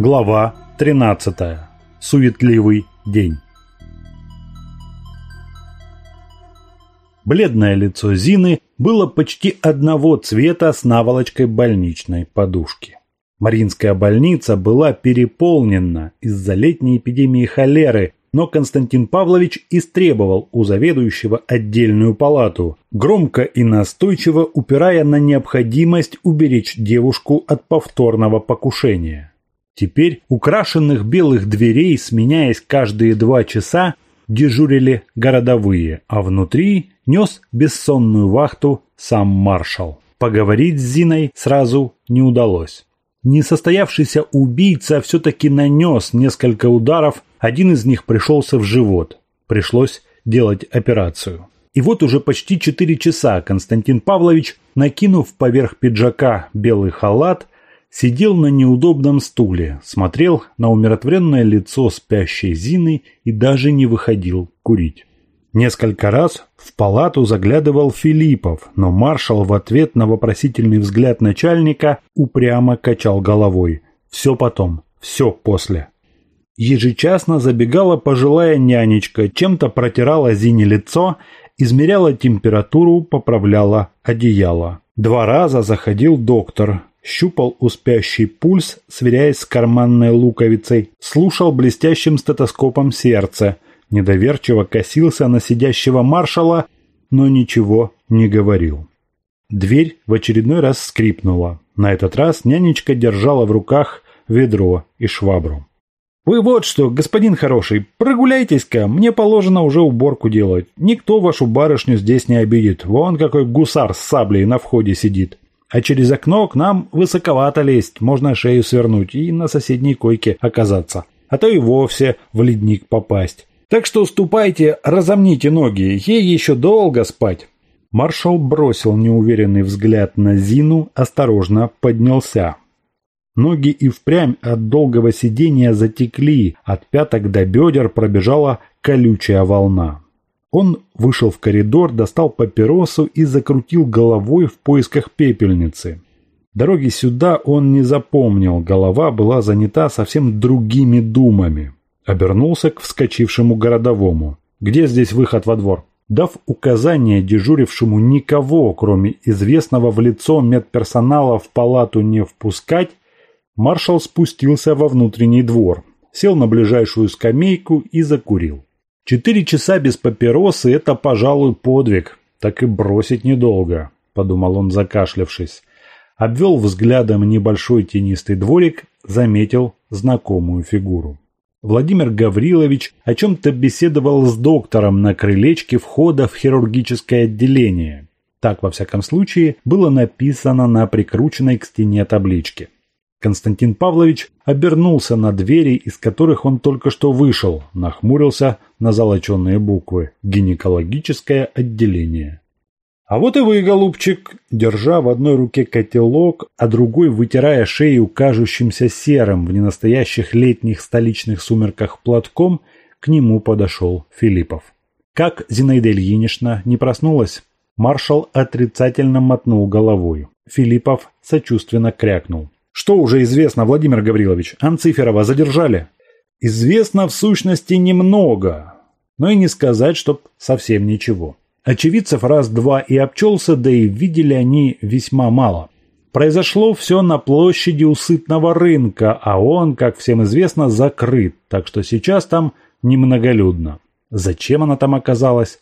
Глава 13. Суетливый день. Бледное лицо Зины было почти одного цвета с наволочкой больничной подушки. Маринская больница была переполнена из-за летней эпидемии холеры, но Константин Павлович истребовал у заведующего отдельную палату, громко и настойчиво упирая на необходимость уберечь девушку от повторного покушения. Теперь украшенных белых дверей, сменяясь каждые два часа, дежурили городовые, а внутри нес бессонную вахту сам маршал. Поговорить с Зиной сразу не удалось. Несостоявшийся убийца все-таки нанес несколько ударов, один из них пришелся в живот. Пришлось делать операцию. И вот уже почти четыре часа Константин Павлович, накинув поверх пиджака белый халат, сидел на неудобном стуле, смотрел на умиротворенное лицо спящей Зины и даже не выходил курить. Несколько раз в палату заглядывал Филиппов, но маршал в ответ на вопросительный взгляд начальника упрямо качал головой. Все потом, все после. Ежечасно забегала пожилая нянечка, чем-то протирала Зине лицо, измеряла температуру, поправляла одеяло. Два раза заходил доктор, щупал у спящий пульс, сверяясь с карманной луковицей, слушал блестящим стетоскопом сердце – недоверчиво косился на сидящего маршала, но ничего не говорил. Дверь в очередной раз скрипнула. На этот раз нянечка держала в руках ведро и швабру. «Вы вот что, господин хороший, прогуляйтесь-ка, мне положено уже уборку делать. Никто вашу барышню здесь не обидит. Вон какой гусар с саблей на входе сидит. А через окно к нам высоковато лезть, можно шею свернуть и на соседней койке оказаться. А то и вовсе в ледник попасть. Так что ступайте, разомните ноги, ей еще долго спать». Маршал бросил неуверенный взгляд на Зину, осторожно поднялся. Ноги и впрямь от долгого сидения затекли, от пяток до бедер пробежала колючая волна. Он вышел в коридор, достал папиросу и закрутил головой в поисках пепельницы. Дороги сюда он не запомнил, голова была занята совсем другими думами. Обернулся к вскочившему городовому. «Где здесь выход во двор?» Дав указание дежурившему никого, кроме известного в лицо медперсонала, в палату не впускать, маршал спустился во внутренний двор, сел на ближайшую скамейку и закурил. Четыре часа без папиросы – это, пожалуй, подвиг, так и бросить недолго, подумал он, закашлявшись. Обвел взглядом небольшой тенистый дворик, заметил знакомую фигуру. Владимир Гаврилович о чем-то беседовал с доктором на крылечке входа в хирургическое отделение. Так, во всяком случае, было написано на прикрученной к стене табличке. Константин Павлович обернулся на двери, из которых он только что вышел, нахмурился на золоченные буквы «Гинекологическое отделение». А вот и вы, голубчик, держа в одной руке котелок, а другой вытирая шею кажущимся серым в ненастоящих летних столичных сумерках платком, к нему подошел Филиппов. Как Зинаида Ильинична не проснулась? Маршал отрицательно мотнул головой. Филиппов сочувственно крякнул. «Что уже известно, Владимир Гаврилович? Анциферова задержали?» «Известно в сущности немного, но и не сказать, чтоб совсем ничего. Очевидцев раз-два и обчелся, да и видели они весьма мало. Произошло все на площади у сытного рынка, а он, как всем известно, закрыт, так что сейчас там немноголюдно. Зачем она там оказалась?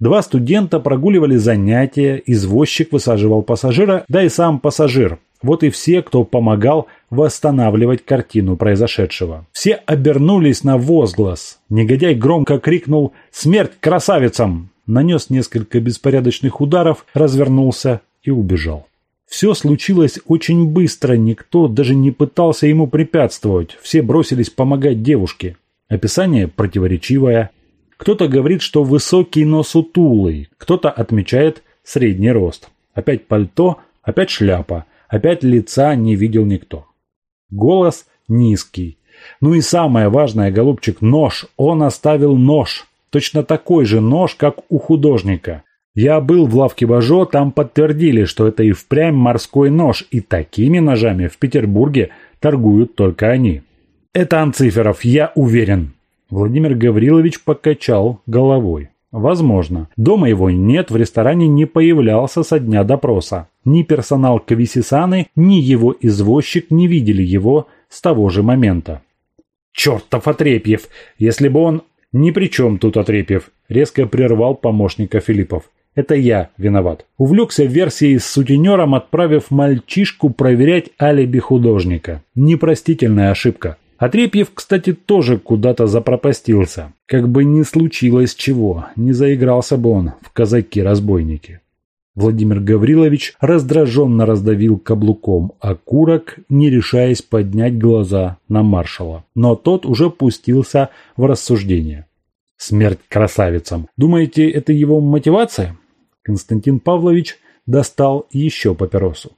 Два студента прогуливали занятия, извозчик высаживал пассажира, да и сам пассажир. Вот и все, кто помогал восстанавливать картину произошедшего. Все обернулись на возглас. Негодяй громко крикнул «Смерть красавицам!» нанес несколько беспорядочных ударов, развернулся и убежал. Все случилось очень быстро, никто даже не пытался ему препятствовать, все бросились помогать девушке. Описание противоречивое. Кто-то говорит, что высокий, но сутулый, кто-то отмечает средний рост. Опять пальто, опять шляпа, опять лица не видел никто. Голос низкий. Ну и самое важное, голубчик, нож. Он оставил нож. Точно такой же нож, как у художника. Я был в лавке Бажо, там подтвердили, что это и впрямь морской нож, и такими ножами в Петербурге торгуют только они. «Это Анциферов, я уверен». Владимир Гаврилович покачал головой. Возможно. Дома его нет, в ресторане не появлялся со дня допроса. Ни персонал Кависисаны, ни его извозчик не видели его с того же момента. «Чертов Отрепьев! Если бы он...» «Ни при чем тут Отрепьев!» – резко прервал помощника Филиппов. «Это я виноват. Увлекся версией с сутенером, отправив мальчишку проверять алиби художника. Непростительная ошибка. Отрепьев, кстати, тоже куда-то запропастился. Как бы ни случилось чего, не заигрался бы он в казаки-разбойники. Владимир Гаврилович раздраженно раздавил каблуком окурок, не решаясь поднять глаза на маршала. Но тот уже пустился в рассуждение. Смерть красавицам. Думаете, это его мотивация? Константин Павлович достал еще папиросу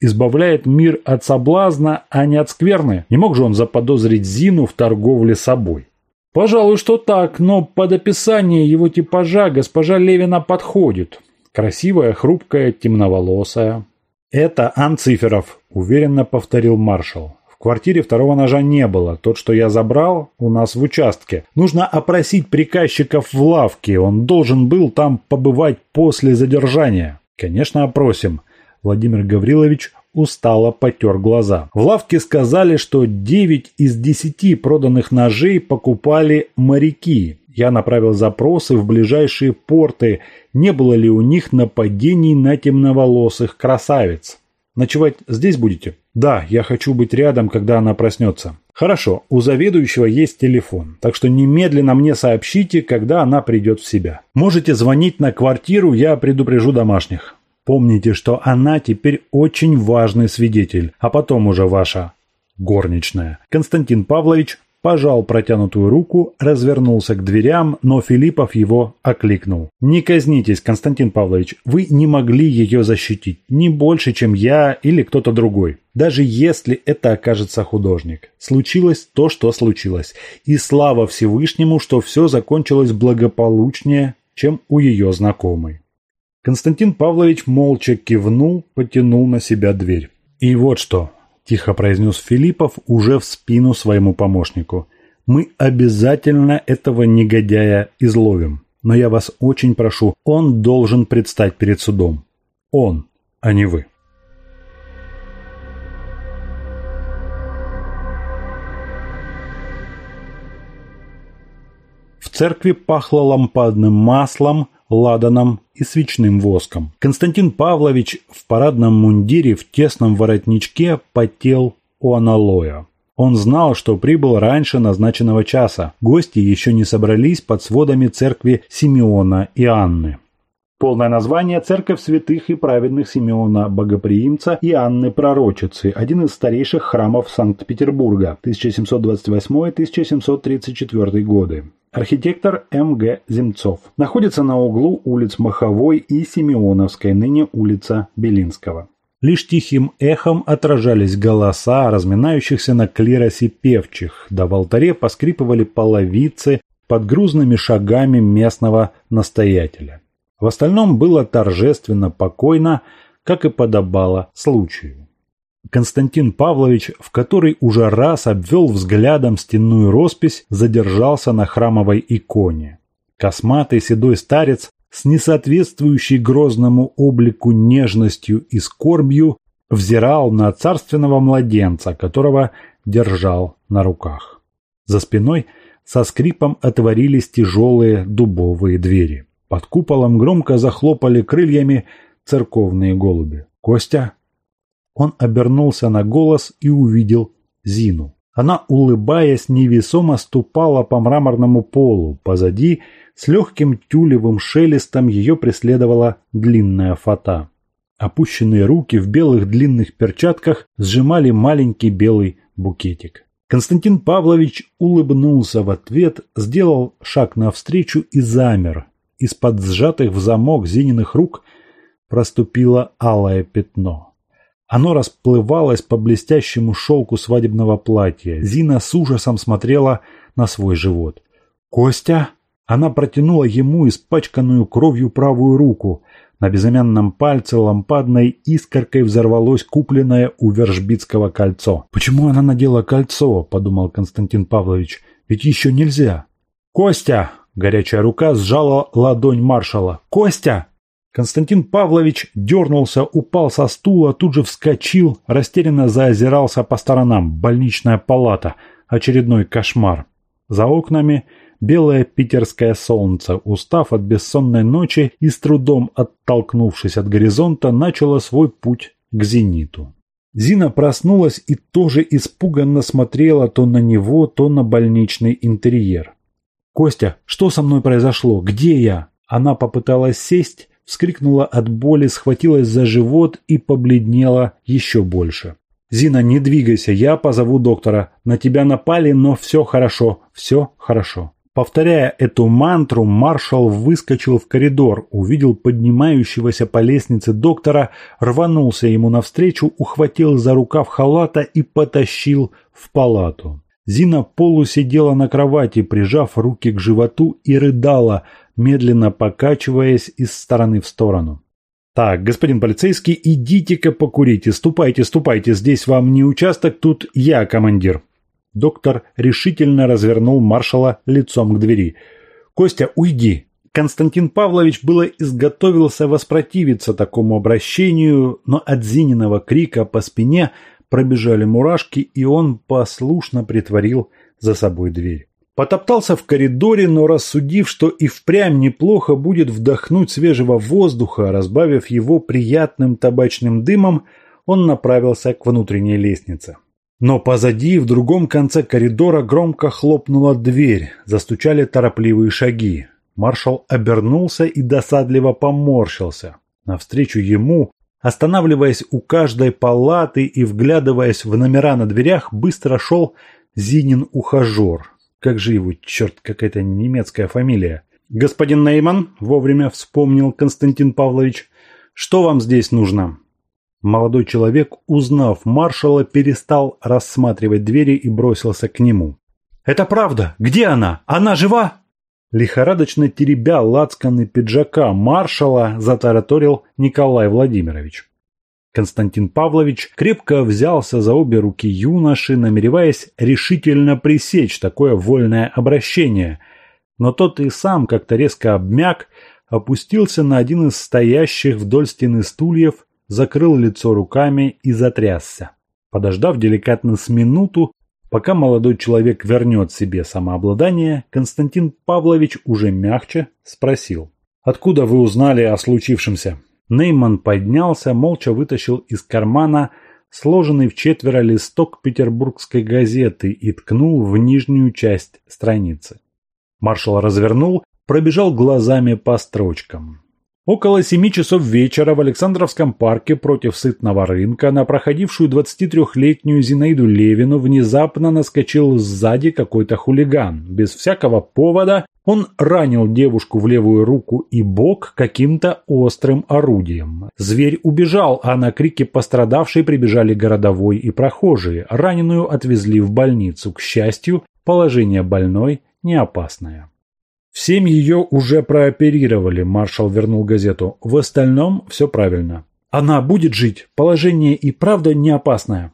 избавляет мир от соблазна, а не от скверны. Не мог же он заподозрить Зину в торговле собой. Пожалуй, что так, но под описание его типажа госпожа Левина подходит. Красивая, хрупкая, темноволосая. «Это Анциферов», – уверенно повторил маршал. «В квартире второго ножа не было. Тот, что я забрал, у нас в участке. Нужно опросить приказчиков в лавке. Он должен был там побывать после задержания». «Конечно, опросим. Владимир Гаврилович устало потер глаза. В лавке сказали, что 9 из 10 проданных ножей покупали моряки. Я направил запросы в ближайшие порты, не было ли у них нападений на темноволосых красавиц. Ночевать здесь будете? Да, я хочу быть рядом, когда она проснется. Хорошо, у заведующего есть телефон, так что немедленно мне сообщите, когда она придет в себя. Можете звонить на квартиру, я предупрежу домашних. Помните, что она теперь очень важный свидетель, а потом уже ваша горничная. Константин Павлович пожал протянутую руку, развернулся к дверям, но Филиппов его окликнул. «Не казнитесь, Константин Павлович, вы не могли ее защитить, не больше, чем я или кто-то другой. Даже если это окажется художник. Случилось то, что случилось. И слава Всевышнему, что все закончилось благополучнее, чем у ее знакомой. Константин Павлович молча кивнул, потянул на себя дверь. «И вот что», – тихо произнес Филиппов уже в спину своему помощнику. «Мы обязательно этого негодяя изловим. Но я вас очень прошу, он должен предстать перед судом. Он, а не вы». В церкви пахло лампадным маслом, ладаном и свечным воском. Константин Павлович в парадном мундире в тесном воротничке потел у аналоя. Он знал, что прибыл раньше назначенного часа. Гости еще не собрались под сводами церкви Симеона и Анны. Полное название – Церковь святых и праведных Симеона Богоприимца и Анны Пророчицы, один из старейших храмов Санкт-Петербурга, 1728-1734 годы. Архитектор М.Г. Земцов. Находится на углу улиц Маховой и Симеоновской, ныне улица Белинского. Лишь тихим эхом отражались голоса разминающихся на клиросе певчих, да в алтаре поскрипывали половицы под грузными шагами местного настоятеля. В остальном было торжественно покойно, как и подобало случаю. Константин Павлович, в который уже раз обвел взглядом стенную роспись, задержался на храмовой иконе. Косматый седой старец с несоответствующей грозному облику нежностью и скорбью взирал на царственного младенца, которого держал на руках. За спиной со скрипом отворились тяжелые дубовые двери. Под куполом громко захлопали крыльями церковные голуби. «Костя!» Он обернулся на голос и увидел Зину. Она, улыбаясь, невесомо ступала по мраморному полу. Позади, с легким тюлевым шелестом, ее преследовала длинная фата. Опущенные руки в белых длинных перчатках сжимали маленький белый букетик. Константин Павлович улыбнулся в ответ, сделал шаг навстречу и замер, из-под сжатых в замок Зининых рук проступило алое пятно. Оно расплывалось по блестящему шелку свадебного платья. Зина с ужасом смотрела на свой живот. «Костя?» Она протянула ему испачканную кровью правую руку. На безымянном пальце лампадной искоркой взорвалось купленное у Вержбицкого кольцо. «Почему она надела кольцо?» – подумал Константин Павлович. «Ведь еще нельзя». «Костя!» – горячая рука сжала ладонь маршала. «Костя!» Константин Павлович дернулся, упал со стула, тут же вскочил, растерянно заозирался по сторонам. Больничная палата. Очередной кошмар. За окнами белое питерское солнце, устав от бессонной ночи и с трудом оттолкнувшись от горизонта, начало свой путь к зениту. Зина проснулась и тоже испуганно смотрела то на него, то на больничный интерьер. «Костя, что со мной произошло? Где я?» Она попыталась сесть, вскрикнула от боли, схватилась за живот и побледнела еще больше. «Зина, не двигайся, я позову доктора. На тебя напали, но все хорошо, все хорошо». Повторяя эту мантру, маршал выскочил в коридор, увидел поднимающегося по лестнице доктора, рванулся ему навстречу, ухватил за рукав халата и потащил в палату. Зина полусидела на кровати, прижав руки к животу и рыдала, медленно покачиваясь из стороны в сторону. «Так, господин полицейский, идите-ка покурите, ступайте, ступайте, здесь вам не участок, тут я командир». Доктор решительно развернул маршала лицом к двери. «Костя, уйди!» Константин Павлович было изготовился воспротивиться такому обращению, но от Зининого крика по спине пробежали мурашки, и он послушно притворил за собой дверь. Потоптался в коридоре, но рассудив, что и впрямь неплохо будет вдохнуть свежего воздуха, разбавив его приятным табачным дымом, он направился к внутренней лестнице. Но позади, в другом конце коридора, громко хлопнула дверь, застучали торопливые шаги. Маршал обернулся и досадливо поморщился. Навстречу ему, останавливаясь у каждой палаты и вглядываясь в номера на дверях, быстро шел Зинин ухажер. Как же его, черт, какая-то немецкая фамилия. «Господин Нейман», — вовремя вспомнил Константин Павлович, — «что вам здесь нужно?» Молодой человек, узнав маршала, перестал рассматривать двери и бросился к нему. «Это правда! Где она? Она жива?» Лихорадочно теребя лацканы пиджака маршала, затараторил Николай Владимирович. Константин Павлович крепко взялся за обе руки юноши, намереваясь решительно пресечь такое вольное обращение. Но тот и сам как-то резко обмяк, опустился на один из стоящих вдоль стены стульев закрыл лицо руками и затрясся. Подождав деликатно с минуту, пока молодой человек вернет себе самообладание, Константин Павлович уже мягче спросил. «Откуда вы узнали о случившемся?» Нейман поднялся, молча вытащил из кармана сложенный в четверо листок петербургской газеты и ткнул в нижнюю часть страницы. Маршал развернул, пробежал глазами по строчкам. Около семи часов вечера в Александровском парке против сытного рынка на проходившую 23-летнюю Зинаиду Левину внезапно наскочил сзади какой-то хулиган. Без всякого повода он ранил девушку в левую руку и бок каким-то острым орудием. Зверь убежал, а на крики пострадавшей прибежали городовой и прохожие. Раненую отвезли в больницу. К счастью, положение больной не опасное. В семь ее уже прооперировали, маршал вернул газету. В остальном все правильно. Она будет жить. Положение и правда не опасное.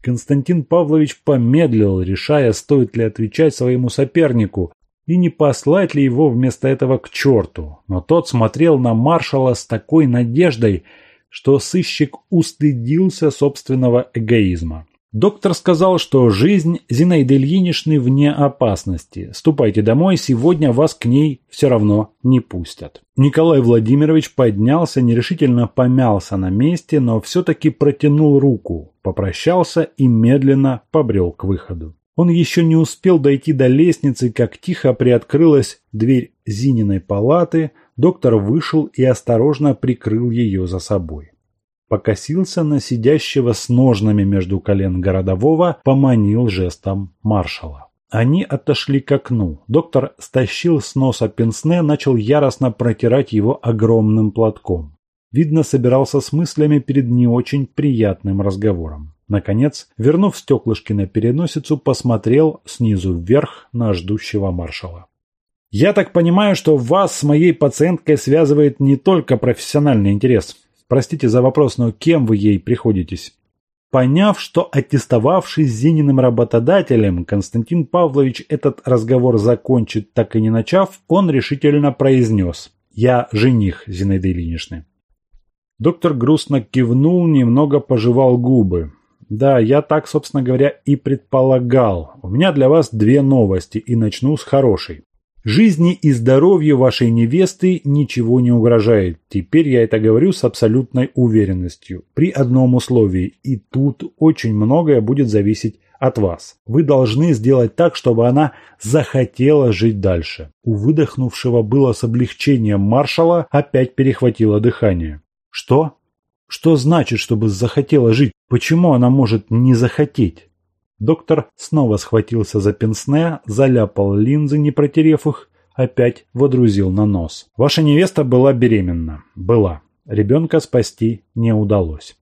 Константин Павлович помедлил, решая, стоит ли отвечать своему сопернику и не послать ли его вместо этого к черту. Но тот смотрел на маршала с такой надеждой, что сыщик устыдился собственного эгоизма. Доктор сказал, что жизнь Зинаиды Ильиничны вне опасности. Ступайте домой, сегодня вас к ней все равно не пустят. Николай Владимирович поднялся, нерешительно помялся на месте, но все-таки протянул руку, попрощался и медленно побрел к выходу. Он еще не успел дойти до лестницы, как тихо приоткрылась дверь Зининой палаты, доктор вышел и осторожно прикрыл ее за собой покосился на сидящего с ножнами между колен городового, поманил жестом маршала. Они отошли к окну. Доктор стащил с носа пенсне, начал яростно протирать его огромным платком. Видно, собирался с мыслями перед не очень приятным разговором. Наконец, вернув стеклышки на переносицу, посмотрел снизу вверх на ждущего маршала. Я так понимаю, что вас с моей пациенткой связывает не только профессиональный интерес. Простите за вопрос, но кем вы ей приходитесь? Поняв, что аттестовавшись Зининым работодателем, Константин Павлович этот разговор закончит, так и не начав, он решительно произнес «Я жених Зинаиды Ильиничны». Доктор грустно кивнул, немного пожевал губы. «Да, я так, собственно говоря, и предполагал. У меня для вас две новости, и начну с хорошей. Жизни и здоровью вашей невесты ничего не угрожает. Теперь я это говорю с абсолютной уверенностью. При одном условии. И тут очень многое будет зависеть от вас. Вы должны сделать так, чтобы она захотела жить дальше. У выдохнувшего было с облегчением маршала опять перехватило дыхание. Что? Что значит, чтобы захотела жить? Почему она может не захотеть? Доктор снова схватился за пенсне, заляпал линзы, не протерев их, опять водрузил на нос. Ваша невеста была беременна. Была. Ребенка спасти не удалось.